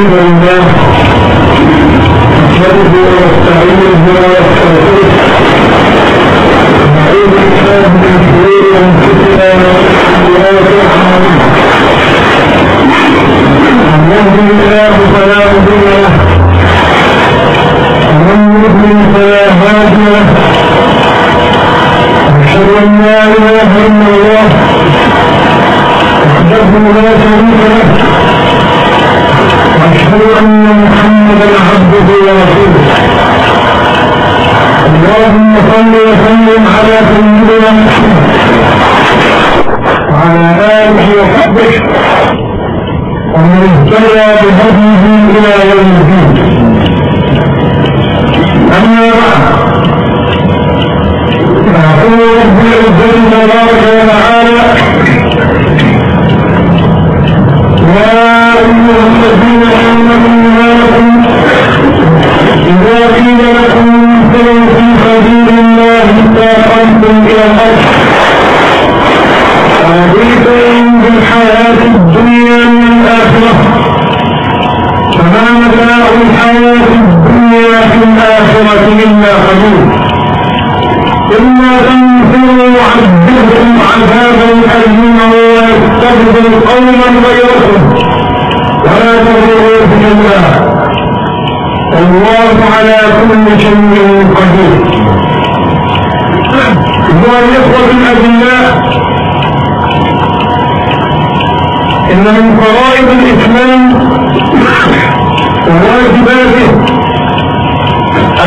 الحمد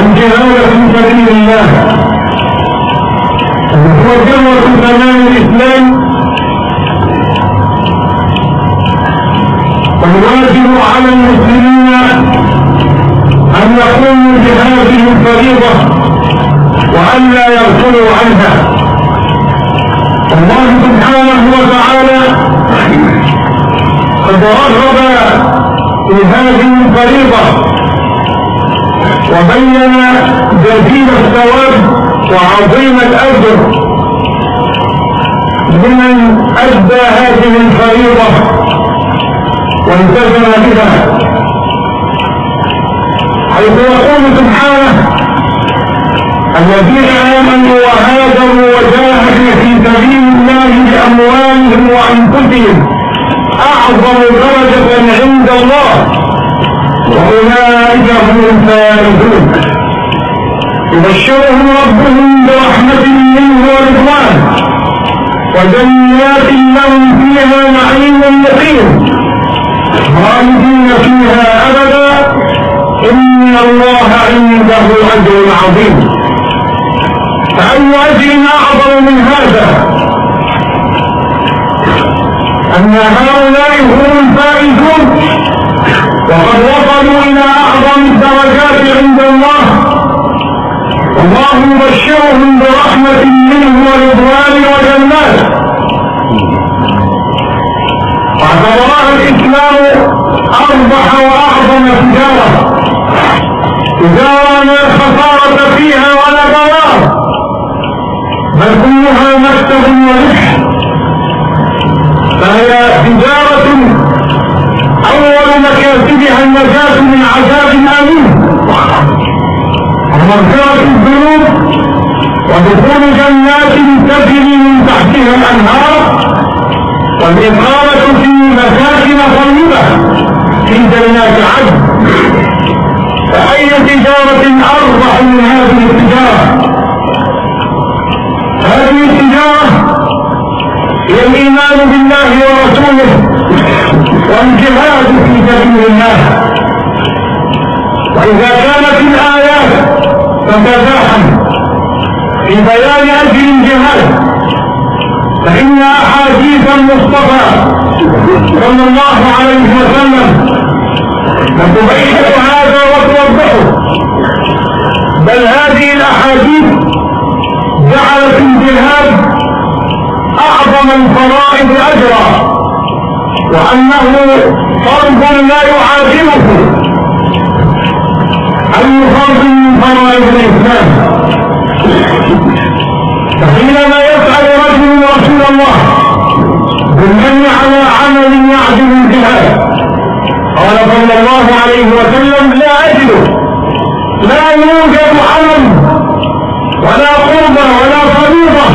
الجهاد في سبيل الله وهو جوة تمام الإسلام والواجب على المسلمين أن يقوموا بهذه الفريضة وأن لا يغفلوا عنها الله سبحانه وتعالى قد رغب في هذه الفريضة وبين جزيل الثواب وعظيم الأجر لمن أدى هذه الفريضة والتزم بها. حيث يقول سبحانه الذين آمنوا وهاجروا وجاهدوا في سبيل الله بأموالهم وأنفسهم أعظم درجة عند الله. وأولئك هم الفائزون. يبشرهم ربهم برحمة منه ورضوان. وجنات لهم فيها نعيم مقيم. خالدين فيها أبدا. إن الله عنده أجر عظيم. فأي أجر أعظم من هذا؟ أن هؤلاء هم الفائزون. وقد وصلوا إلى أعظم الدرجات عند الله. والله يبشرهم برحمة منه ورضوان وجنات. واعتبرها الإسلام أربح وأعظم تجارة. تجارة لا خسارة فيها ولا ضرار بل كلها مكتب وربح من عذاب أليم ومغفرة الذنوب ودخول جنات تجري من تحتها الأنهار والإقامة في مساكن طيبة. في جنات عدن فأي تجارة أربح من هذه التجارة؟ هذه التجارة هي الإيمان بالله ورسوله والجهاد في سبيل الله. وإذا كانت الآيات تتزاحم في بيان أجل الجهاد فإن أحاديث المصطفى صلى الله عليه وسلم تبين هذا وتوضحه بل هذه الأحاديث جعلت الجهاد أعظم الفرائض أجرا وأنه فرض لا يعادله فرض من فرائض الإسلام فحينما يسأل رجل رسول الله بالمن على عمل يعدل الجهاد قال صلى الله عليه وسلم لا أجد لا يوجد عمل ولا قربة ولا فريضة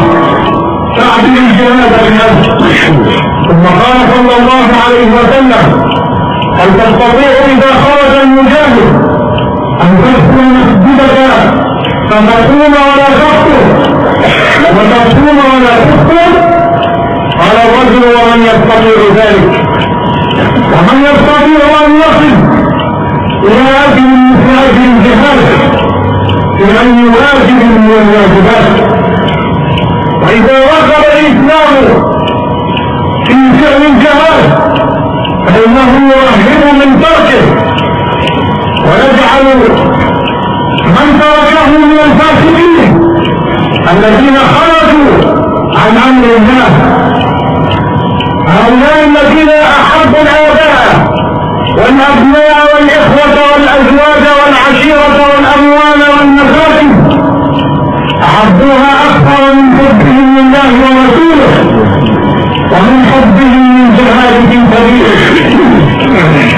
تعدل الجهاد بالنفس ثم قال صلى الله عليه وسلم هل تستطيع إذا خرج المجاهد أن تدخل مسجدك فتقوم ولا تخطر وتصوم ولا تفطر قال الرجل ومن يستطيع ذلك ومن يستطيع ان يصل إلى أجل مثل أجل الجهاد بان يواجب من الواجبات واذا رغب الاسلام في فعل الجهاد فانه يرهب من تركه ويجعل من تركه من الفاسقين الذين خرجوا عن أمر الله. هؤلاء الذين أحبوا الآباء والأبناء والإخوة والأزواج والعشيرة والأموال والمساكن أحبوها أكثر من حبهم لله ورسوله ومن حبهم من جهاد سبيله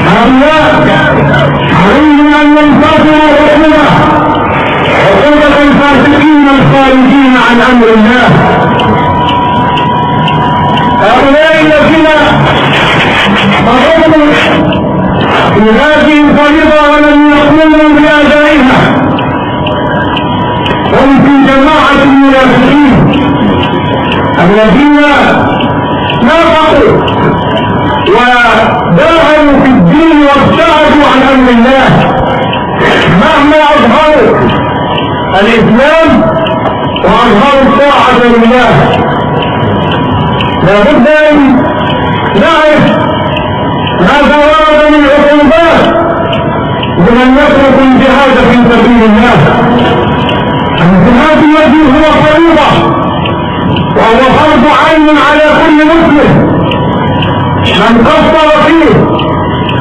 هؤلاء عليهم ان ينتصروا حكمه عقوبه الفاسقين الخارجين عن أمر الله؟ هؤلاء الذين مرضوا في هذه الفريضة ولم يقوموا بأدائها. هم في جماعة المنافقين الذين نافقوا وداهموا في الدين وابتعدوا عن أمر الله. مهما أظهروا الإسلام وأظهروا الطاعة لله. لابد أن نعرف ماذا ورد من عقوبات لمن يترك الجهاد في سبيل الله. الجهاد الذي هو فريضة وهو فرض عين على كل مسلم. من قصر فيه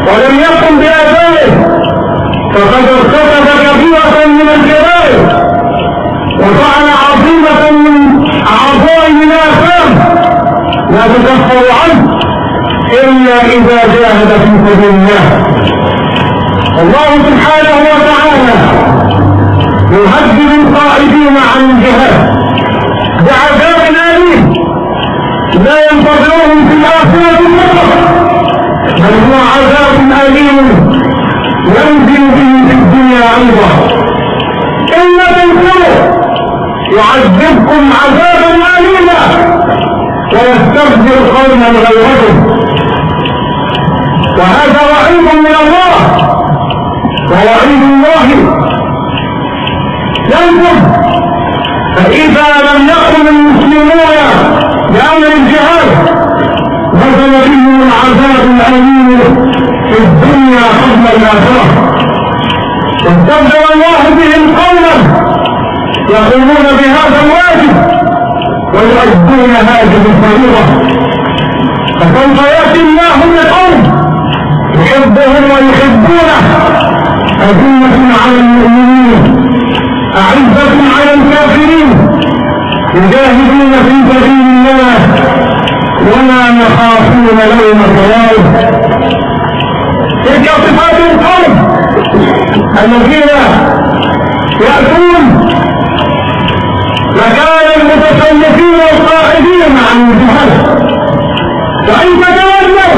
ولم يقم بأدائه فقد ارتكب كبيره من الكبائر وفعل عظيمة من أعضاء الاثام لا تكفر عنه إلا إذا جاهد في سبيل الله. الله سبحانه وتعالى يهدد القائدين عن الجهاد بعذاب لا ينتظرهم في الآخرة بل هو عذاب أليم ينزل به في الدنيا أيضا. إن تنكروا يعذبكم عذابا أليما ويستبدل قوما غيرهم وهذا وعيد من الله. ووعيد الله ينزل. فإذا لم يقم المسلمون بأمر الجهاد نزل بهم العذاب الأليم في الدنيا قبل الآخرة. استبدل الله بهم قوما يقومون بهذا الواجب ويؤدون هذه الفريضة. فسوف يأتي الله بقوم يحبهم ويحبونه. أذلة على المؤمنين أعزة على الكافرين. يجاهدون في سبيل الله ولا يخافون لوم لائم تلك صفات القوم الذين يأتون فكان المتصنفين القائدين عن الجهاد وإن تتولوا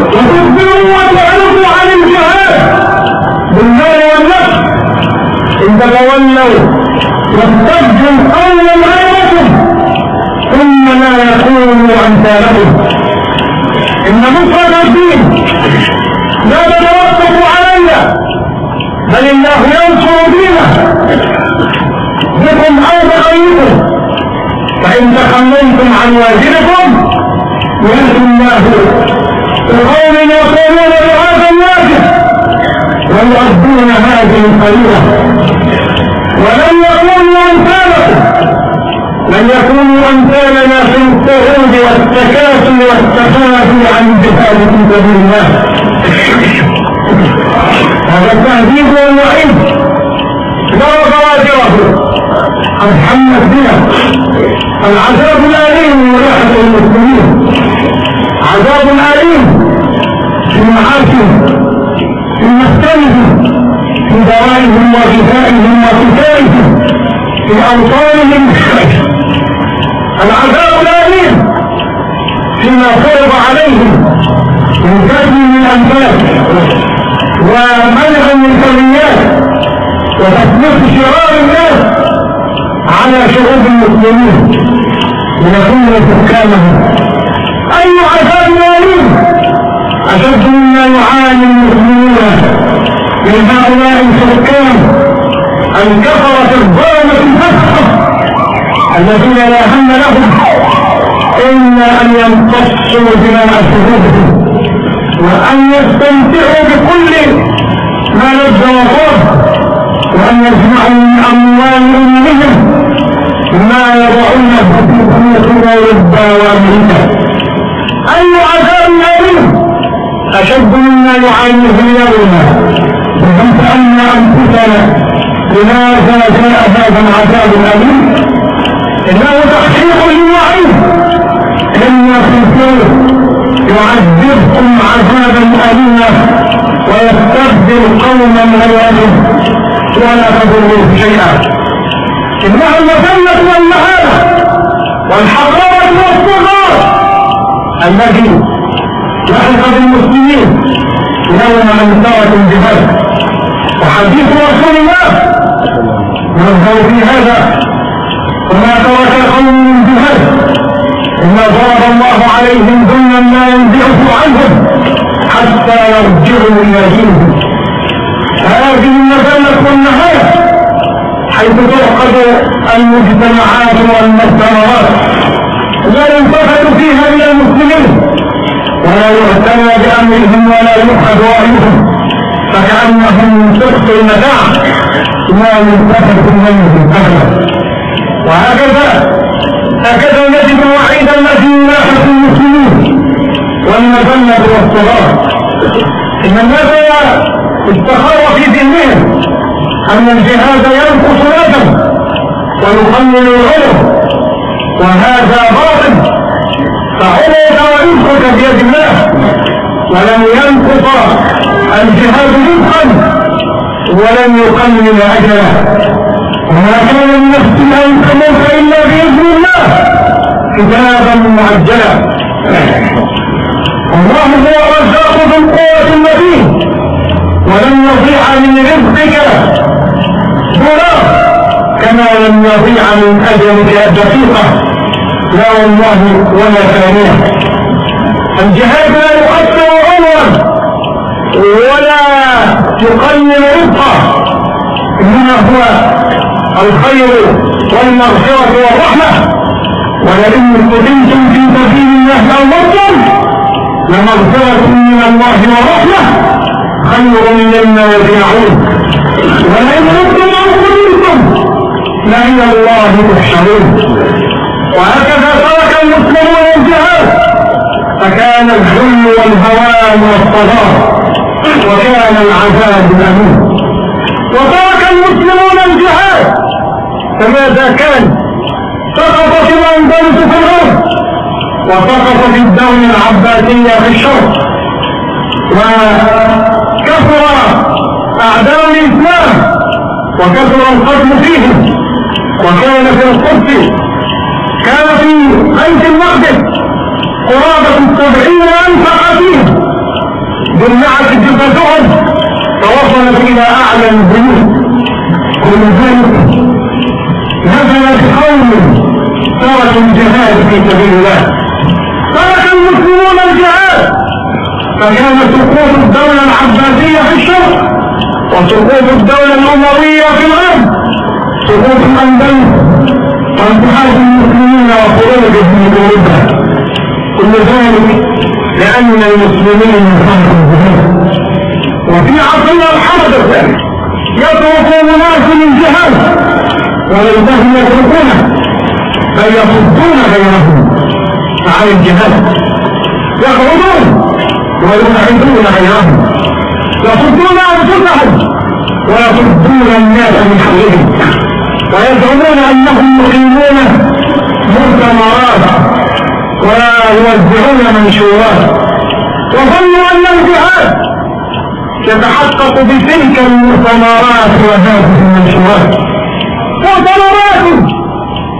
وتخبروا وتعرضوا عن الجهاد بالمال والنفس. إن تتولوا واستبدلوا قولا غيركم ثم لا يكونوا أمثالكم إن مفرد الدين لا تتوقف علينا. بل الله ينصر دينه. بكم أو بغيركم فإن تخليتم عن واجبكم يأتي الله بقوم يقومون بهذا الواجب. ويؤدون هذه الفريضة. ولن يكونوا أمثالكم لن يكونوا أمثالنا في الصعود والتكاسل والتخاذل عن الجهاد في سبيل الله. هذا التهديد والوعيد ضرب واجره قد حمت بنا العذاب الأليم من المسلمين. عذاب أليم في معاشهم في مسكنهم في دوائهم وغذائهم وكفائهم في أوطانهم. العذاب الأليم فيما فرض عليهم من كتب من الأنفاس ومنع من الحريات وتسليط شرار الناس على شعوب المسلمين ليكون سكانهم أي عذاب أليم أشد مما يعاني المسلمون. من هؤلاء السكان الكفرة الظلمة الفسقة الذين لا هم لهم إلا أن يمتصوا دماء شهودهم وأن يستمتعوا بكل ما لذ وطاب وأن يجمعوا من أموال أمهم ما يضعونه في بيوتنا والدوامرنا أي عذاب أليم أشد مما يعانيه اليوم سألنا أنفسنا. لماذا جاء هذا العذاب الأليم؟ إنه تحقيق للوعيد. إن في يعذبكم عذابا أليما ويستبدل قوما غيرهم ولا تضروه شيئا. إنها المذلة والمهانة والحقارة والصغار الذي لحق بالمسلمين يوم أن تركوا الجهاد وحديث رسول الله. يظهر في هذا. وما ترك قوم من جهاد إما ضرب الله عليهم ذلا لا ينزعه عنهم حتى يرجعوا إلى دينهم. هذه المذلة والنهاية حيث تعقد المجتمعات والمجتمعات لا ينتفت فيها إلى المسلمين. ولا يعتنى بأمرهم ولا يؤخذ رأيهم فكأنهم سقط المتاع لا يلتفت إليهم أبدا وهكذا هكذا نجد الوعيد الذي ينافس المسلمين والمذلة والصغار. إن الناس استخار في ذهنهم أن الجهاد ينقص الأدب ويقلل العلم وهذا باطل. فعلم وينقص بيد الله. ولن ينقص الجهاد رزقا ولن يقلل أجله. وما كان لنفس أن تموت إلا بإذن الله. كتابا معجلا. الله هو الرزاق ذو القوة المتين. ولن يضيع من رزقك دولار. كما لم يضيع من أجلك دقيقة لا والله ولا ثانية. الجهاد لا يؤثر ولا يقلل رزقا إنما هو الخير والمغفرة والرحمة. ولئن قتلتم في سبيل الله أو متم لمغفرة من الله ورحمة خير مما يبيعون. ولئن ربنا أخبركم لإلى الله تحشرون. وهكذا فكان الذل والهوان والصغار وكان العذاب الأمين وترك المسلمون الجهاد فماذا كان؟ سقطت الأندلس في الأرض وسقطت الدولة العباسية في الشرق. وكثر أعداء الإسلام وكثر القتل فيهم. وكان في القدس كان في بيت المقدس. قرابة السبعين ألف قتيل جمعت جثثهم فوصلت إلى أعلى البيوت. كل ذلك نزل بقوم تركوا الجهاد في سبيل الله. ترك المسلمون الجهاد. فكان سقوط الدولة العباسية في الشرق وسقوط الدولة الأموية في الأرض سقوط الأندلس وانتحاش المسلمين وخروجهم من أوروبا. كل ذلك لأن المسلمين خرجوا الجهاد. وفي عصرنا الحاضر يترك الناس من جهاد وليتهم يتركونه بل يصدون غيرهم عن الجهاد. يخرجون ويبعدون غيرهم. يصدون أنفسهم ويصدون الناس من حولهم. ويزعمون أنهم يقيمون مؤتمرات ويوزعون منشورات. وظنوا أن الجهاد يتحقق بتلك المؤتمرات وهذه المنشورات. مؤتمرات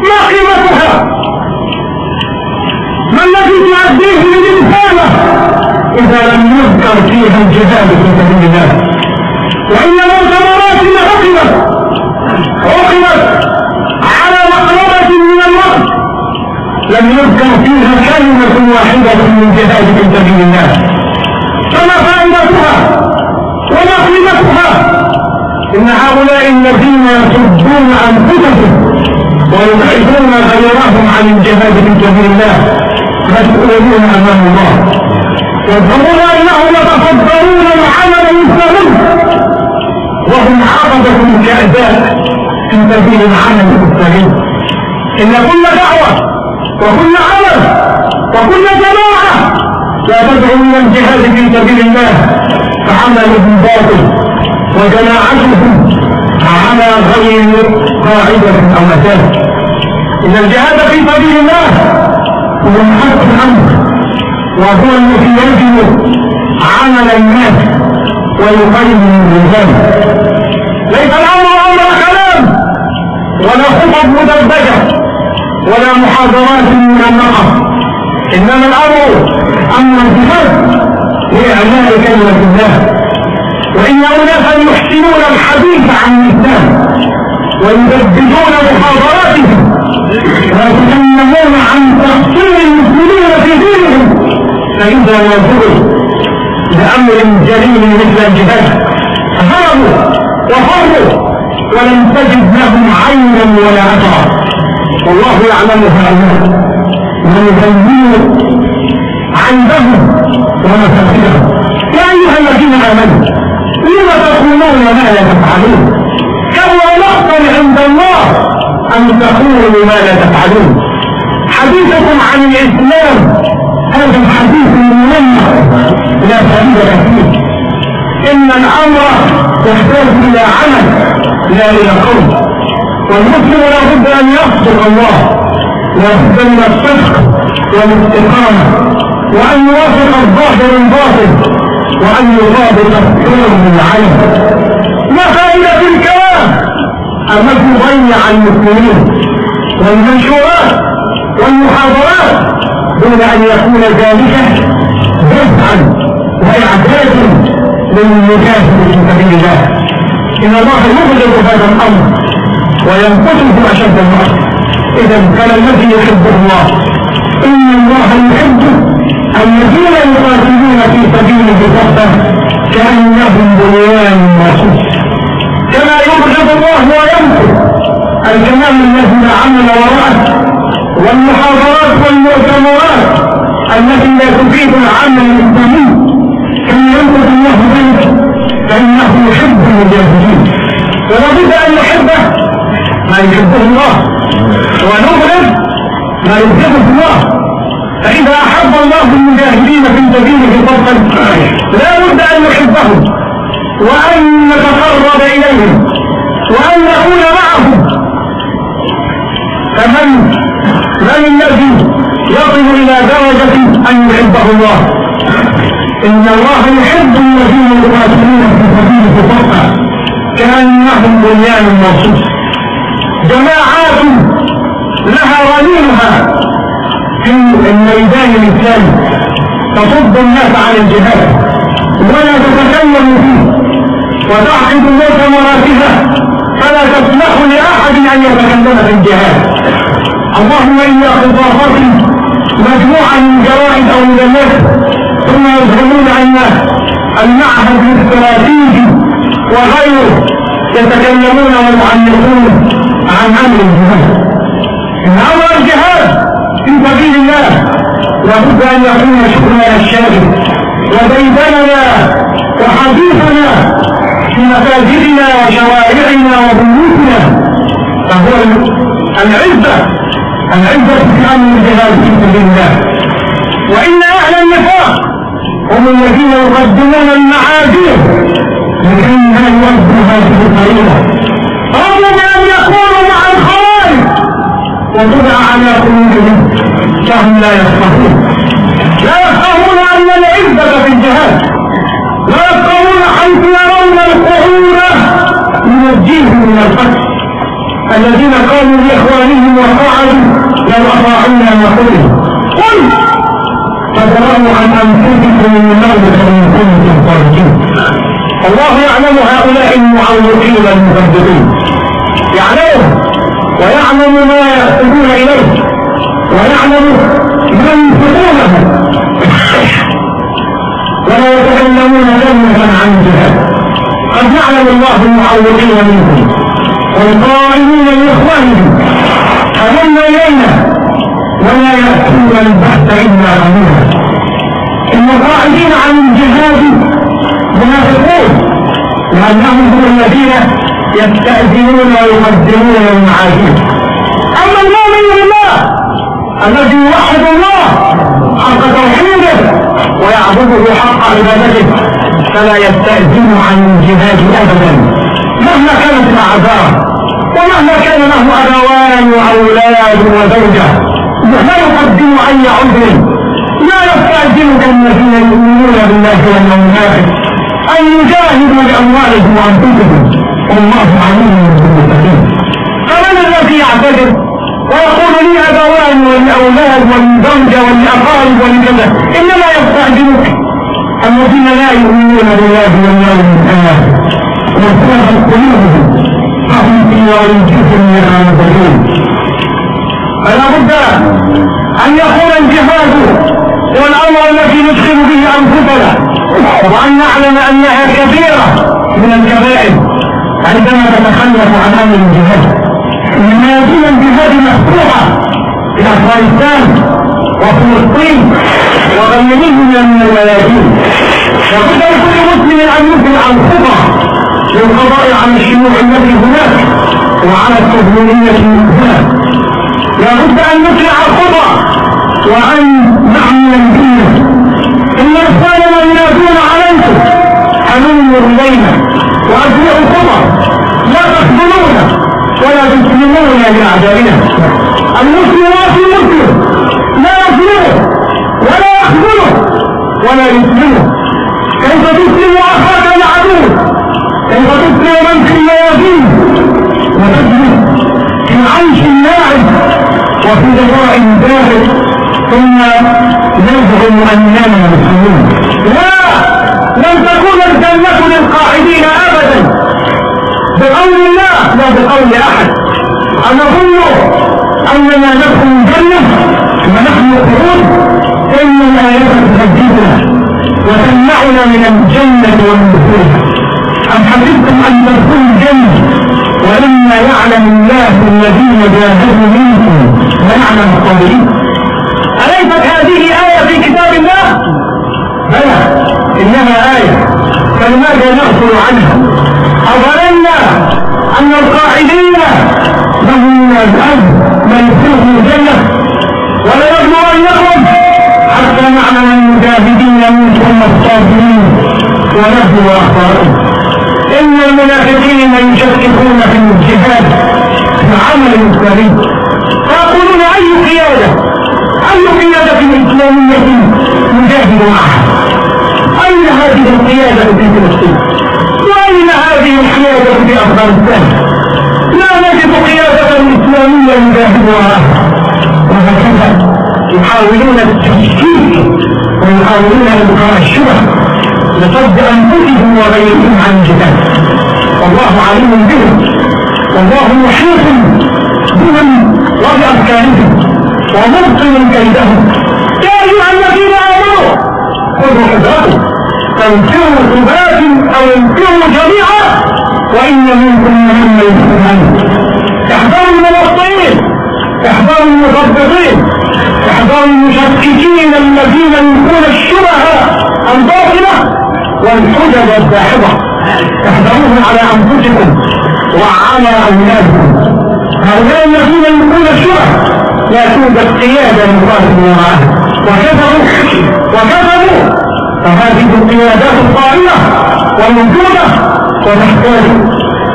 ما قيمتها. ما الذي تؤديه للإنسانة إذا لم يذكر فيها الجهاد في سبيل الله؟ وإن مؤتمرات عقبت عقبت على مقربة من الوقت لم يذكر فيها واحدة من جهاد في سبيل الله. فما فائدتها وما قيمتها إن هؤلاء الذين يصدون أنفسهم ويبعدون غيرهم عن الجهاد في سبيل الله مسؤولون أمام الله. يزعمون أنهم يتصدرون العمل مثلهم وهم عقبة كأداء في سبيل العمل المستقيم إن كل دعوة وكل عمل وكل جماعة. لا تدعو إلى الجهاد في سبيل الله فعملهم باطل وجماعتهم على غير قاعدة أو أساس إن الجهاد في سبيل الله هو محط الأمر وهو الذي يجب عمل الناس ويقيم الرجال ليس الأمر أمر كلام ولا خطب مدبجة ولا محاضرات من النقص إنما الأمر أمر الجهاد لإعلاء كلمة الله. وإن أناسا يحسنون الحديث عن الإسلام ويبدلون محاضراتهم ويتكلمون عن تقصير المسلمين في دينهم فإذا وصلوا لأمر جليل مثل الجهاد هربوا وفروا ولم تجد لهم عينا ولا أثرا. والله يعلم هؤلاء ويبين عندهم ومساكنهم يا أيها الذين آمنوا لم تقولون ما لا تفعلون؟ كما مقتا عند الله أن تقولوا ما لا تفعلون؟ حديثكم عن الإسلام هذا الحديث المنمى لا فائده فيه. إن الأمر يحتاج إلى عمل لا إلى قول. والمسلم لابد أن يصدق الله من الصدق والاستقامة وأن يوافق الظاهر الباطل وأن يطابق الحلم العين ما فائدة الكلام؟ التي ضيع المسلمين والمنشورات والمحاضرات دون أن يكون ذلك دفعا وإعداد للمجاهد في سبيل الله. إن الله يغلق هذا الأمر وينقصه أشد الوقت إذا كان الذي يحبه الله إن الله يحبه الذين يقاتلون في سبيله صفا كأنهم بنيان مرصوص كما يبغض الله ويمكر الكلام الذي عمل وراءه والمحاضرات والمؤتمرات التي لا تفيد العمل الإسلامي. كما ينقذ الله ذلك فإنه يحب المجاهدين. ولابد أن يحبه ما يحبه الله. ونبغض ما يبغضه الله. فإذا أحب الله المجاهدين في سبيله فضلا لا بد أن نحبهم وأن نتقرب إليهم وأن نكون معهم. فمن من الذي يصل إلى درجة أن يحبه الله؟ إن الله يحب الذين يقاتلون في سبيله فضلا كأنهم بنيان مرصوص جماعات لها غنيمها في الميدان الإسلامي. تصد الناس عن الجهاد ولا تتكلم فيه وتعقد مؤتمراتها فلا تسمح لأحد أن يتكلم في الجهاد. اللهم إلا خطافات مجموعة من جرائد أو مجلات ثم يزعمون أن المعهد الاستراتيجي وغيره يتكلمون ويعلقون. عن أمر الجهاد. إن أمر الجهاد في سبيل الله لابد أن يكون شكرنا الشاهد. وبيتنا وحديثنا في مساجدنا وشوارعنا وبيوتنا. فهو العزة العزة في أمر الجهاد في سبيل الله. وإن أهل النفاق هم الذين يقدمون المعاذير لكي لا هذه الطريقة. رغم ان يكونوا مع الخوارج وطبع على قلوبهم فهم لا يفقهون لا يفقهون ان العلم عزة في الجهاد لا يفقهون حيث يرون القعود ينجيهم من الفتح الذين قالوا لاخوانهم وقعدوا لو اطاعونا ما قلوا قل فدروا عن انفسكم الموت أن كنتم صادقين الله يعلم هؤلاء المعوقين المكذبين يعلمهم ويعلم ما يحسبون إليه ويعلم ما ينفقونه ولا يتكلمون ذنبا عن الجهاد قد يعلم الله المعوقين منكم والقائلين لإخوانهم. هلم إلينا ولا يأتون البحث إلا غنيما إن القائلين عن الجهاد منافقون لانهم هم الذين يستأذنون ويقدمون المعاجيب أما المؤمن بالله الذي يوحد الله حق توحيده ويعبده حق عبادته فلا يستأذن عن الجهاد أبدا. مهما كانت الأعذار ومهما كان له أبوان وأولاد وزوجة لا يقدم أي عذر لا يستأذن الذين يؤمنون بالله واليوم الآخر أن يجاهدوا بأموالهم وأنفسهم. والله عليم بالمتقين. فمن الذي يعتذر ويقول لي أبوان والأولاد والزوجة والأقارب والكذا إنما يستعجلك الذين لا يؤمنون بالله واليوم الآخر. وارتابت قلوبهم فهم في وانفسهم يتنازلون فلا بد أن يكون الجهاد هو الأمر الذي ندخل به أنفسنا وأن نعلم أنها كثيرة من الكبائر عندما تتخلف عن أمر الجهاد. منازل الجهاد مفتوحة في أفغانستان وفلسطين وغيرهما من الميادين لابد لكل مسلم أن يمكن عن خطى للقضاء على الشيوع التي هناك وعلى التهمينية هناك. لابد أن نطلع الخطى وأن نعمل الدين. إن إخواننا ينادون عليكم حنون إلينا وأجلوا الخطى لا تخذلونا ولا تسلمون لأعدائنا المسلمات مسلم لا يظلمه ولا يخذله ولا يسلمه. كيف تسلم أخاك العدو؟ كيف تسلم من في الميادين؟ وتسلم في عيش اللاعب وفي لقاء داخل ثم نزعم أننا مسلمون لا! لن تكون الجنة للقاعدين أبدا. بقول الله لا بقول أحد. أنظن أننا ندخل الجنة ونحن قعود ان الايات تهددنا وتمنعنا من الجنة والدخول. أم حسبتم أن تدخلوا الجنة؟ ولما يعلم الله الذين جاهدوا منكم ويعلم الصابرين هذه آية في كتاب الله؟ بلى إنها آية. فلماذا نغفل عنها؟ أظننا أن القاعدين لهم من الأرض من يدخلهم الجنة ولنبلونكم حتى نعلم المجاهدين منكم الصابرين ونبلو أخبارهم إن المنافقين يشككون في الجهاد في عمل الكريم فيقولون أي قيادة؟ أي قيادة إسلامية نجاهد معها أين هذه القيادة في فلسطين؟ وأين هذه القيادة في أفغانستان؟ لا نجد قيادة إسلامية يجاهدها وهكذا يحاولون التشكيك ويحاولون إبقاء الشبه لصد أنفسهم وغيرهم عن الجهاد والله عليم بهم. والله محيط بهم وبأفكارهم. ومبطل كيدهم. يا أيها الذين آمنوا خذوا حذركم تنفروا ثبات أو انفروا جميعا وإن منكم من يسمعون احذروا المبطئين احذروا المخبطين احذروا المشككين الذين يلقون الشبه الباطلة والحجج الداحضة. احذروهم على أنفسكم وعلى أولادكم. هؤلاء الذين يلقون الشبه لا توجد قياده لله وراءها وكفروا وكفروا فهذه القيادات الطائلة والموجودة ونحتاج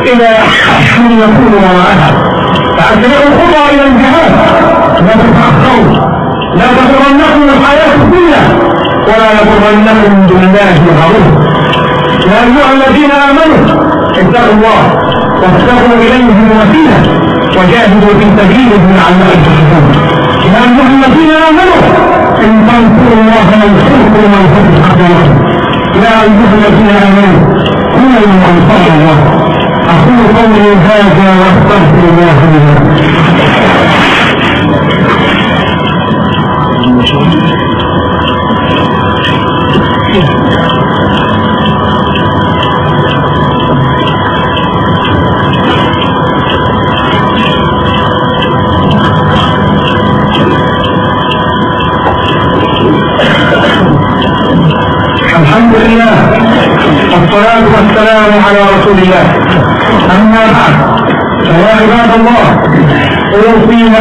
إلى من يكون وراءها. فأسرعوا الخطى إلى الجهاد. لا تتأخروا لا تغرنكم الحياة الدنيا. ولا يغرنكم بالله الغرور يا أيها الذين آمنوا اتقوا الله. واتقوا إليه الوسيله وجاهدوا في سبيله لعلكم تفلحون يا أيها الذين آمنوا إن تنصروا الله ينصركم وينصر اقدامكم يا أيها الذين آمنوا كونوا أنصار الله. أقول قولي هذا واستغفر الله لي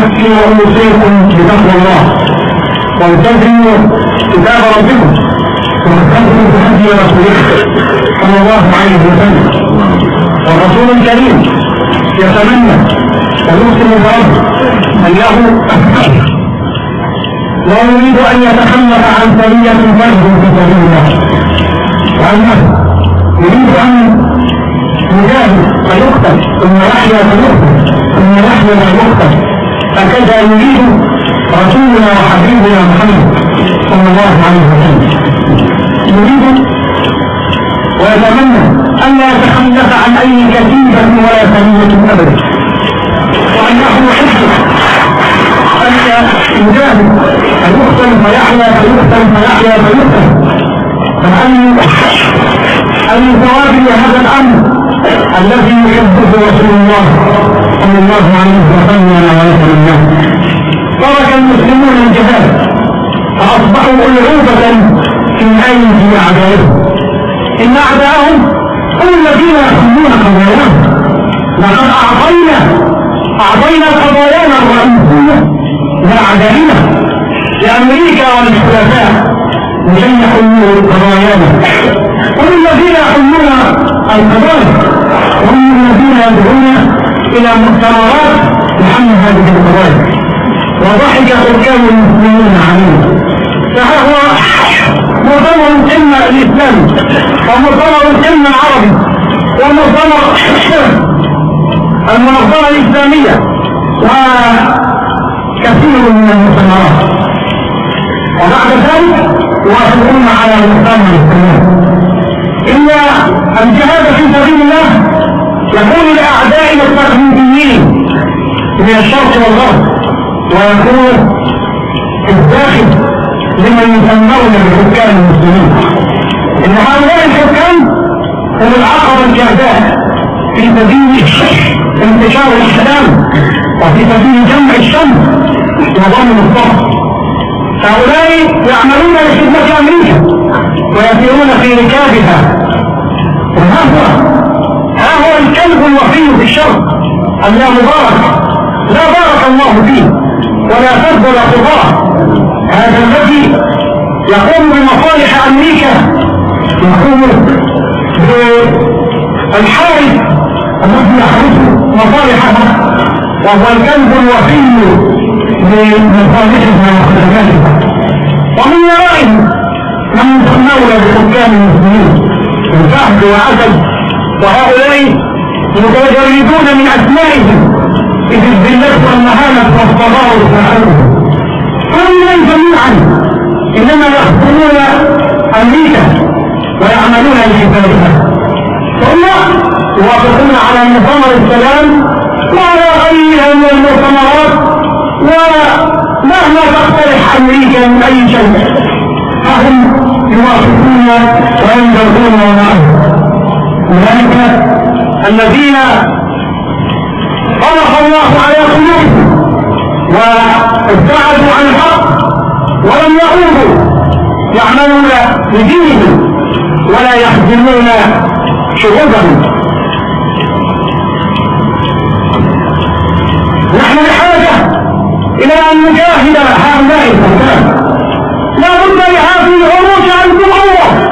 نفسي وأوصيكم بتقوى الله. والتزموا كتاب ربكم. واستغفروا بهدي رسوله صلى الله عليه وسلم. والرسول الكريم يتمنى ويوصي بربه له لا يريد أن يتخلف عن سرية فرد في سبيل الله. وأنه يريد أن يجاهد فيقتل ثم يحيا فيقتل ثم يحيا فيقتل هكذا يريد رسولنا وحبيبنا محمد صلى الله عليه وسلم؟ يريد ويتمنى أن لا يتخلف عن أي كتيبة ولا سرية أبدا. وأنه يحب أن يجاهد أن يقتل فيحيا فيقتل فيحيا فيقتل. فهل أي ثواب هذا الأمر الذي يحبه رسول الله؟ صلى الله عليه وسلم ويتمناه ترك المسلمون الجهاد فأصبحوا ألعوبة في أيدي أعدائهم. إن أعداءهم هم الذين يحمون قضاياهم. لقد أعطينا أعطينا قضايانا الرئيسية لأعدائنا لأمريكا وللحلفاء لكي يحلوا قضايانا. هم الذين يحلون القضايا. وهم الذين يدعون إلى مؤتمرات لحل هذه القضايا وضحك حكام المسلمين علينا فها هو مؤتمر القمة الإسلامي ومؤتمر القمة العربي ومؤتمر المنظمة الإسلامية و كثير من المؤتمرات وبعد ذلك يوافقون على مؤتمر السلام إلا الجهاد في سبيل الله يكون لأعدائنا التقليديين من الشرق والغرب ويكون الداخل لمن يسمون بحكام المسلمين. إن هؤلاء الحكام هم العقبة الجهداء في سبيل انتشار الإسلام وفي سبيل جمع الشمس وضم الضغط هؤلاء يعملون لخدمة أمريكا ويسيرون في ركابها. وها هو الكلب الوحيد في الشرق اللا مبارك. لا بارك الله فيه ولا فضل خطاه. هذا الذي يقوم بمصالح أمريكا يقوم بالحارس الذي يحرس مصالحها وهو الكلب الوحيد لمصالحها وخدماتها ومن ورائهم من يسمون بحكام المسلمين الفهد وعسل وهؤلاء متجردون من أسمائهم إذ الذلة والمهانة والصغار والتعلم هؤلاء جميعا إنما يخدمون أمريكا ويعملون لحسابها ثم يوافقون على مؤتمر السلام وعلى غيرها من المؤتمرات ومهما تقترح أمريكا من أي شيء فهم يوافقون وينظرون معه اولئك الذين طرق الله على قلوبهم وابتعدوا عن الحق ولم يعودوا يعملون لدينهم ولا يخدمون شعوبهم. نحن بحاجه إلى أن نجاهد هؤلاء الفتاة لا بد لهذه العروش أن تغوى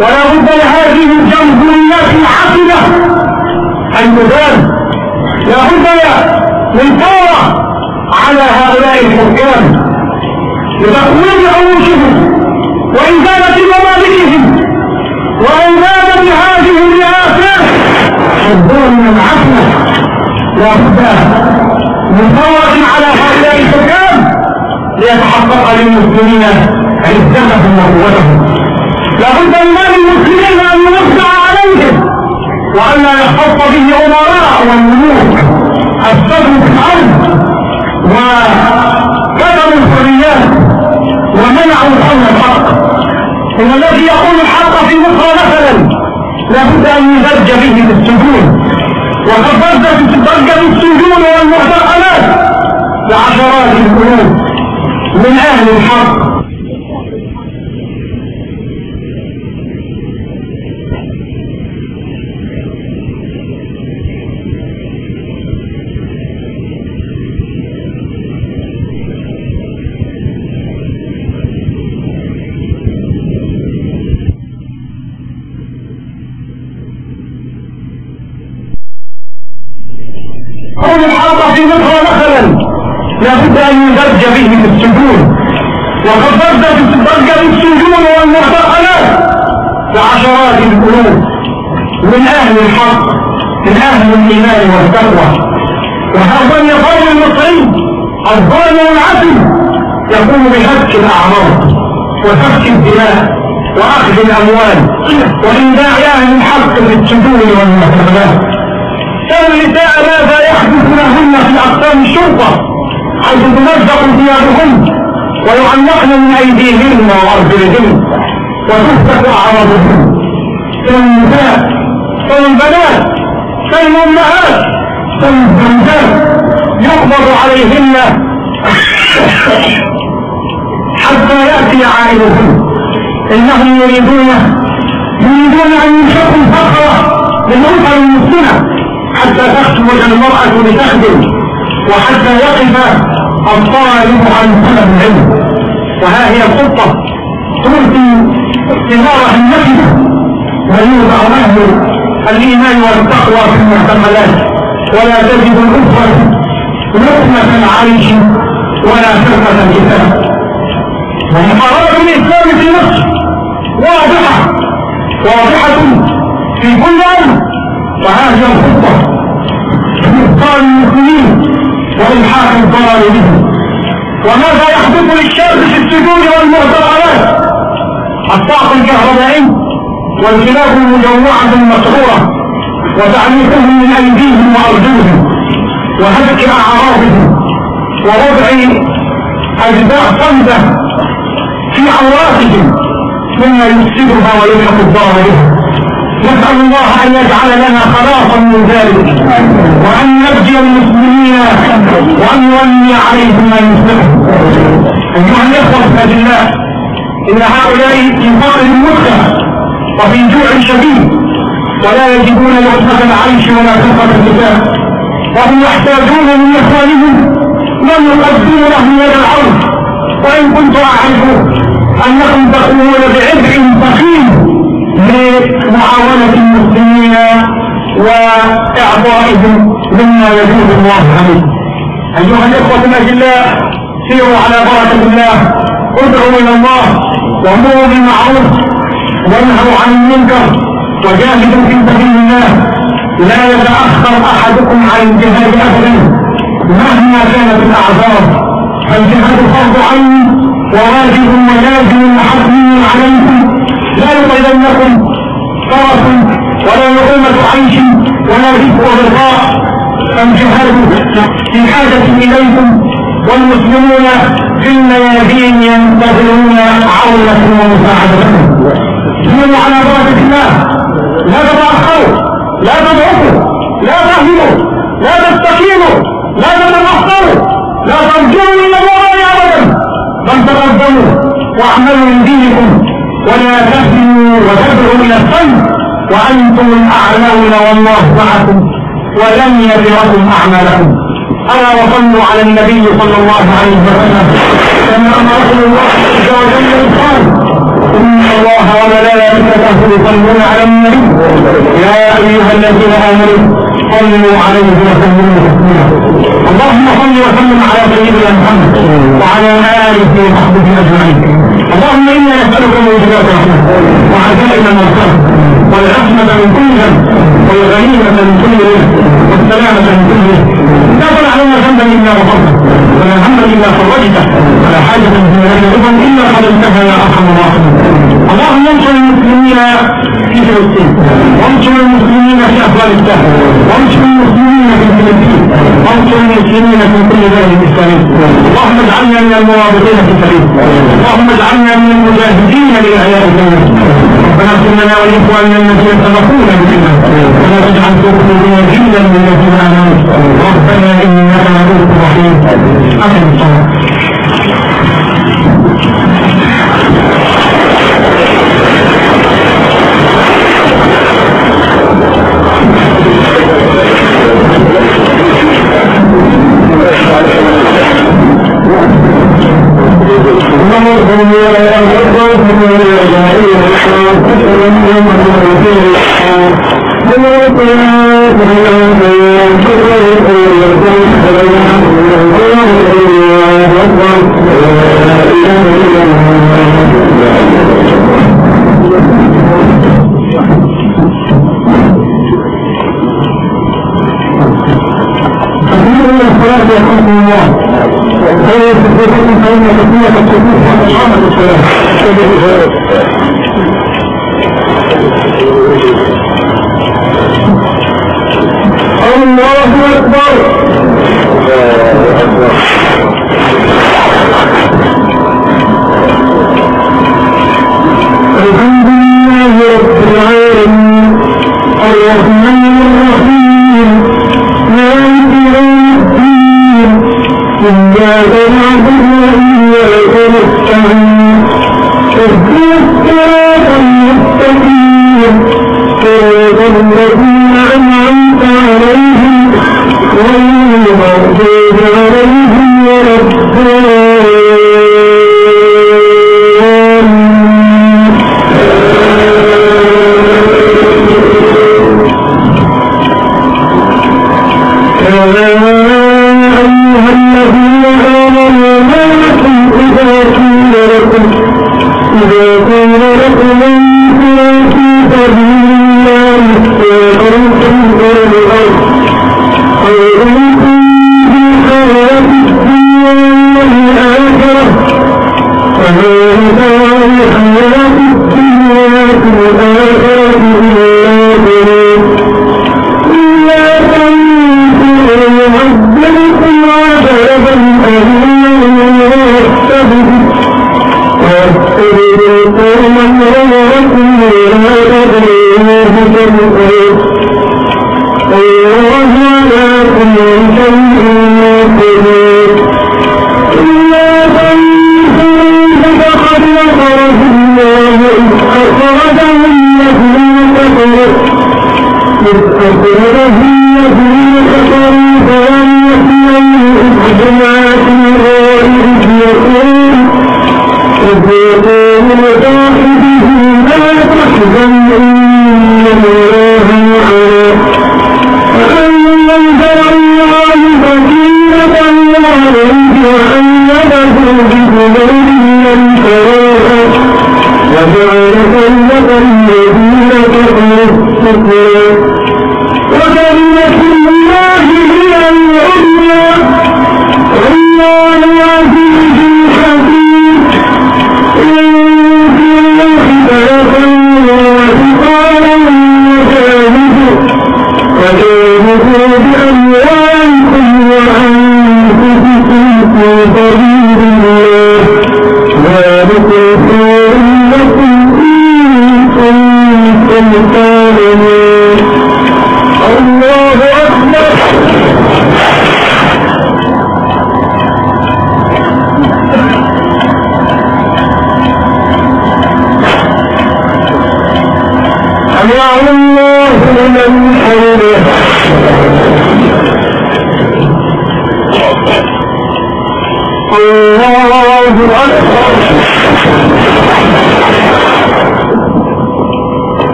ولا بد لهذه الجمهوريات العاقلة أن تزال لا بد للثورة على هؤلاء الحكام. لتقويم عروشهم بممالكهم وإن كانت بهذه الرئاسات حبون من العفو لا بد من ثورة على هؤلاء الحكام ليتحقق للمسلمين عزتهم وقوتهم. لا بد من المسلمين أن يوسع عليهم وأن لا يختص به أمراء والملوك السبب في الأرض وكتبوا الحريات ومنعوا الحول الحق. إن الذي يقول الحق في مصر مثلا لابد أن يزج به بالسجون وقد ضج بالسجون والمعتقلات لعشرات القلوب من أهل الحق. في السجون. وقد ضج بالسجون والمعتقلات لعشرات القلوب. من أهل الحق من أهل الإيمان والتقوى. وهذا النظام المصري الظالم العدل يقوم بهتك الاعراض وسفك الدماء وأخذ الأموال وانداع أهل الحق في السجون كان النساء ماذا يحدث لهن في اقسام الشرطة؟ حيث تمزق ثيابهن ويعلقن من أيديهن وأرجلهن وتفتح اعراضهن كالنساء كالبنات كالامهات كالزوجات يقبض عليهن حتى يأتي عائلهن إنهم يريدون يريدون أن ينشقوا الفقره للاسر المسلمه حتى تخرج المرأة لتخدم وحتى يقف الطالب عن طلب العلم. وها هي الخطة تؤتي ثمارها النفس ويوضع أهل الإيمان والتقوى في المعتقلات ولا تجد الأخرى لقمة العيش ولا فرقة الكتاب. ومحاربة الإسلام في مصر واضحة واضحة في كل أمر. وهذه الخطة إبطال المسلمين. وإلحاق الضرر به. وماذا يحدث للشاب في السجون والمعتقلات الطاق الكهربائي والكلاب المجوعة المسرورة وتعليقهم من أيديهم وأرجلهم وهتك أعراضهم ووضع أجزاء صمدة في عوراتهم ثم يفسدها ويلحق الضرر بها نسأل الله أن يجعل لنا خلاصا من ذلك وأن يرجي المسلمين وأن يولي عليهم ما يصلحهم أيها الإخوة في الله إن هؤلاء في فقر المدة وفي جوع شديد ولا يجدون لقمة العيش ولا كفة الكتاب. وهم يحتاجون من إخوانهم من يقدم لهم يد العرض وإن كنت أعرف أنكم تقومون بعبء ضخيم لمعاونة المسلمين وإعطائهم مما يجوز الله عليه أيها الإخوة الأجلاء سيروا على بركة الله ادعوا إلى الله وامروا بالمعروف وانهوا عن المنكر وجاهدوا في سبيل الله. لا يتأخر أحدكم عن الجهاد أبدا مهما كانت الأعذار. فالجهاد فرض عين وواجب ولازم وحتمي عليكم. لا يطيبنكم طرف ولا لقمة عيش ولا رزق رضاء فالجهاد في حاجة إليكم والمسلمون في الميادين ينتظرون عونكم ومساعدتكم سيروا على بركة الله. لا تتأخروا. لا تضعفوا. لا تهموا لا تستقيموا. لا تتبخروا لا ترجعوا إلى الله أبدا. بل تقدموا واعملوا من دينكم ولا تهنوا وتدعوا إلى الخير وأنتم الأعلون والله معكم ولن يدركم أعمالكم. ألا وصلوا على النبي صلى الله عليه وسلم. كما امركم الله عز وجل بالقول إن الله وملائكته يصلون على النبي. يا أيها الذين آمنوا صلوا عليه وسلموا تسليما. اللهم صل وسلم على سيدنا محمد وعلى آله وصحبه أجمعين. اللهم إنا نسألك موجبات رحمه وعزائم المغفره والعصمه من كل ذنب والغنيمة من كل ذنب والسلامة من كل ذنب لا تدع لنا ذنبا الا غفرته ولا هما الا فرجته ولا حاجة من أيضا إلا قدمتها يا أرحم الراحمين. اللهم انصر المسلمين في فلسطين. وانصر المسلمين في أفغانستان. وانصر المسلمين في الفلبين وانصر المسلمين في كل بلد إسلامي. اللهم اجعلنا من المرابطين في سبيل اللهم اجعلنا من المجاهدين لاحياء الدولة. ربنا اغفر لنا ولإخواننا الذين سبقونا بالإيمان. ولا تجعل في قلوبنا غلا للذين آمنوا. ربنا انك رؤوف رحيم اقم الصلاه الله أكبر الحمد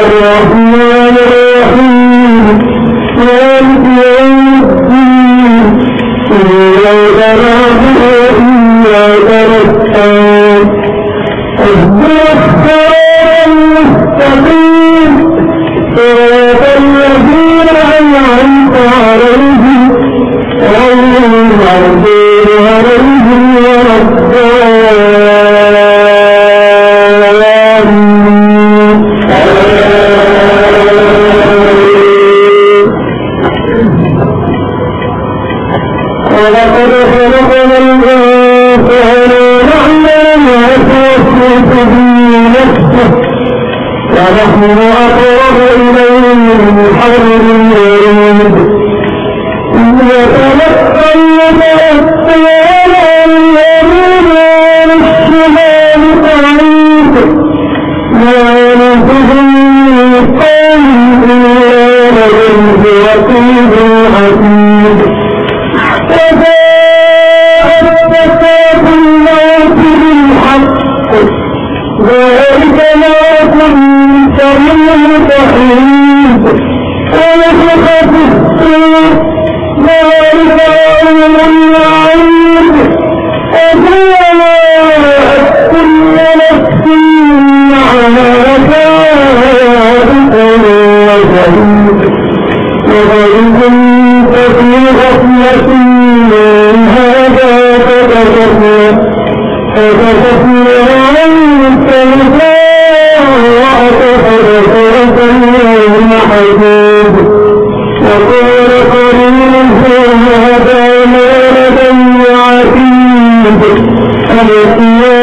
الرحمن الرحيم. مالك الدين. إياك نعبد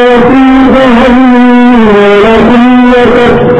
Thank you.